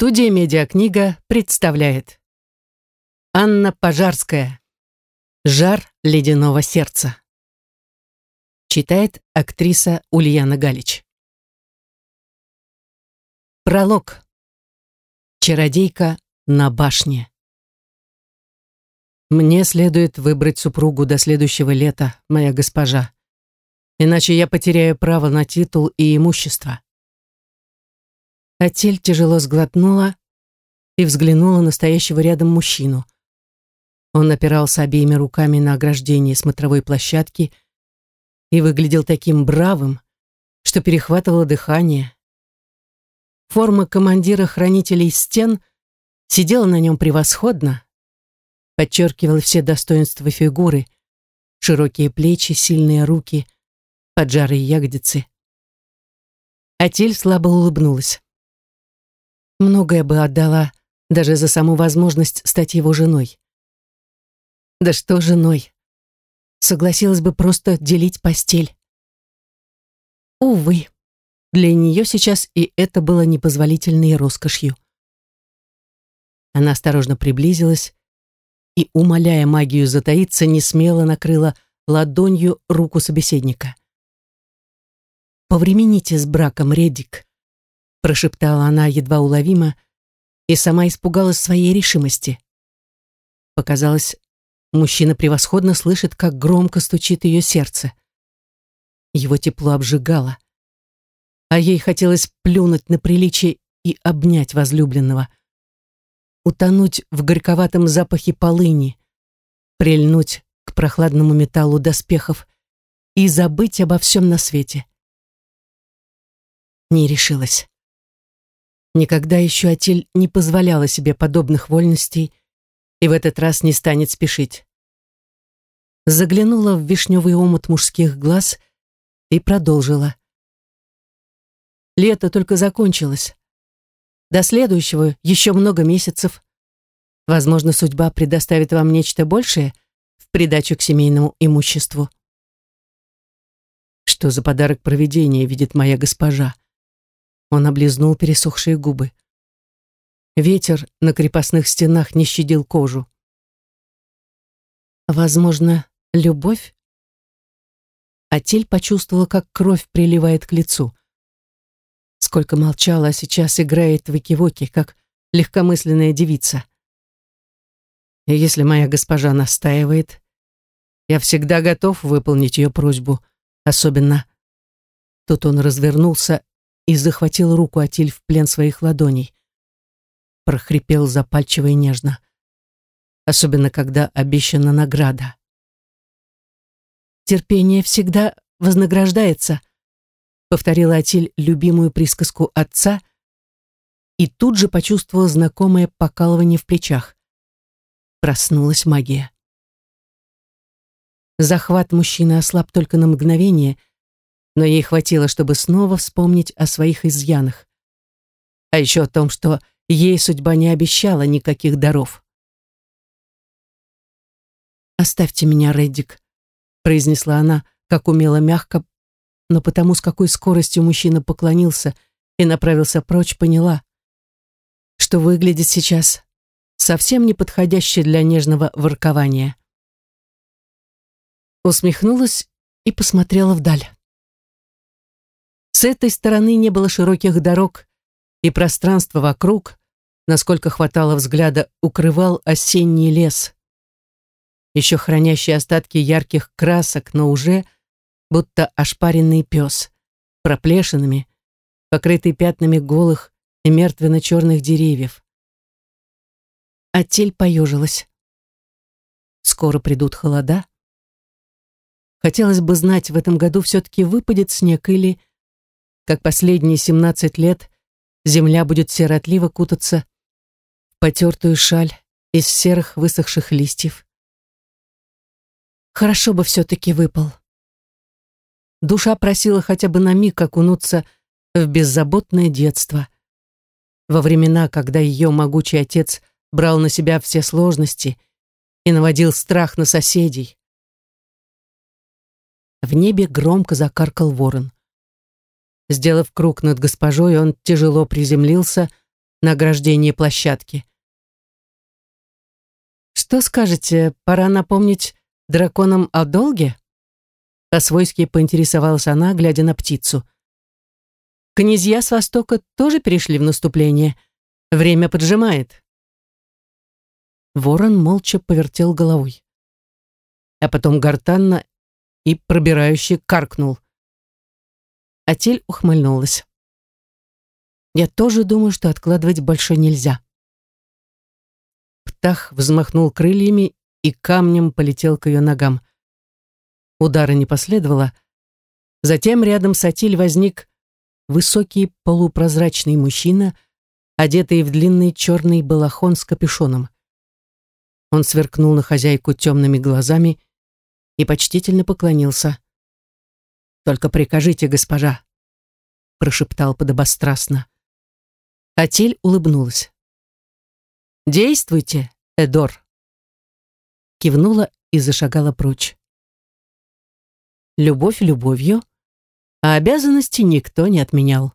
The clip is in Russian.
Студия «Медиакнига» представляет. Анна Пожарская. «Жар ледяного сердца» Читает актриса Ульяна Галич. Пролог. Чародейка на башне. Мне следует выбрать супругу до следующего лета, моя госпожа, иначе я потеряю право на титул и имущество. Атель тяжело сглотнула и взглянула на стоящего рядом мужчину. Он опирался обеими руками на ограждение смотровой площадки и выглядел таким бравым, что перехватывало дыхание. Форма командира хранителей стен сидела на нем превосходно, подчеркивала все достоинства фигуры, широкие плечи, сильные руки, поджарые ягодицы. Атель слабо улыбнулась. Многое бы отдала даже за саму возможность стать его женой. Да что женой? Согласилась бы просто делить постель. Увы, для нее сейчас и это было непозволительной роскошью. Она осторожно приблизилась и, умоляя магию затаиться, не смело накрыла ладонью руку собеседника. «Повремените с браком, Редик прошептала она едва уловимо и сама испугалась своей решимости. Показалось, мужчина превосходно слышит, как громко стучит ее сердце. Его тепло обжигало, а ей хотелось плюнуть на приличие и обнять возлюбленного, утонуть в горьковатом запахе полыни, прильнуть к прохладному металлу доспехов и забыть обо всем на свете. Не решилась. Никогда еще Атиль не позволяла себе подобных вольностей и в этот раз не станет спешить. Заглянула в вишневый омут мужских глаз и продолжила. Лето только закончилось. До следующего еще много месяцев. Возможно, судьба предоставит вам нечто большее в придачу к семейному имуществу. Что за подарок проведения видит моя госпожа? Он облизнул пересохшие губы. Ветер на крепостных стенах не щадил кожу. Возможно, любовь? Атель почувствовала, как кровь приливает к лицу. Сколько молчала, а сейчас играет в экивоки, как легкомысленная девица. И если моя госпожа настаивает, я всегда готов выполнить ее просьбу, особенно... Тут он развернулся и захватил руку Атиль в плен своих ладоней. Прохрипел запальчиво и нежно. Особенно, когда обещана награда. «Терпение всегда вознаграждается», повторила Атиль любимую присказку отца и тут же почувствовала знакомое покалывание в плечах. Проснулась магия. Захват мужчины ослаб только на мгновение, но ей хватило, чтобы снова вспомнить о своих изъянах. А еще о том, что ей судьба не обещала никаких даров. «Оставьте меня, Реддик», — произнесла она, как умело мягко, но потому, с какой скоростью мужчина поклонился и направился прочь, поняла, что выглядит сейчас совсем не подходяще для нежного воркования. Усмехнулась и посмотрела вдаль. С этой стороны не было широких дорог, и пространство вокруг, насколько хватало взгляда, укрывал осенний лес. Еще хранящий остатки ярких красок, но уже будто ошпаренный пес, проплешинами, покрытый пятнами голых и мертвенно-черных деревьев. Атель поежилась. Скоро придут холода. Хотелось бы знать, в этом году все-таки выпадет снег или как последние семнадцать лет земля будет сиротливо кутаться в потертую шаль из серых высохших листьев. Хорошо бы все-таки выпал. Душа просила хотя бы на миг окунуться в беззаботное детство. Во времена, когда ее могучий отец брал на себя все сложности и наводил страх на соседей. В небе громко закаркал ворон. Сделав круг над госпожой, он тяжело приземлился, на ограждение площадки. «Что скажете, пора напомнить драконам о долге?» По-свойски поинтересовалась она, глядя на птицу. «Князья с востока тоже перешли в наступление. Время поджимает». Ворон молча повертел головой. А потом гортанно и пробирающе каркнул. Атель ухмыльнулась. «Я тоже думаю, что откладывать больше нельзя». Птах взмахнул крыльями и камнем полетел к ее ногам. Удара не последовало. Затем рядом с Атиль возник высокий полупрозрачный мужчина, одетый в длинный черный балахон с капюшоном. Он сверкнул на хозяйку темными глазами и почтительно поклонился. «Только прикажите, госпожа», — прошептал подобострастно. Атиль улыбнулась. «Действуйте, Эдор!» Кивнула и зашагала прочь. Любовь любовью, а обязанности никто не отменял.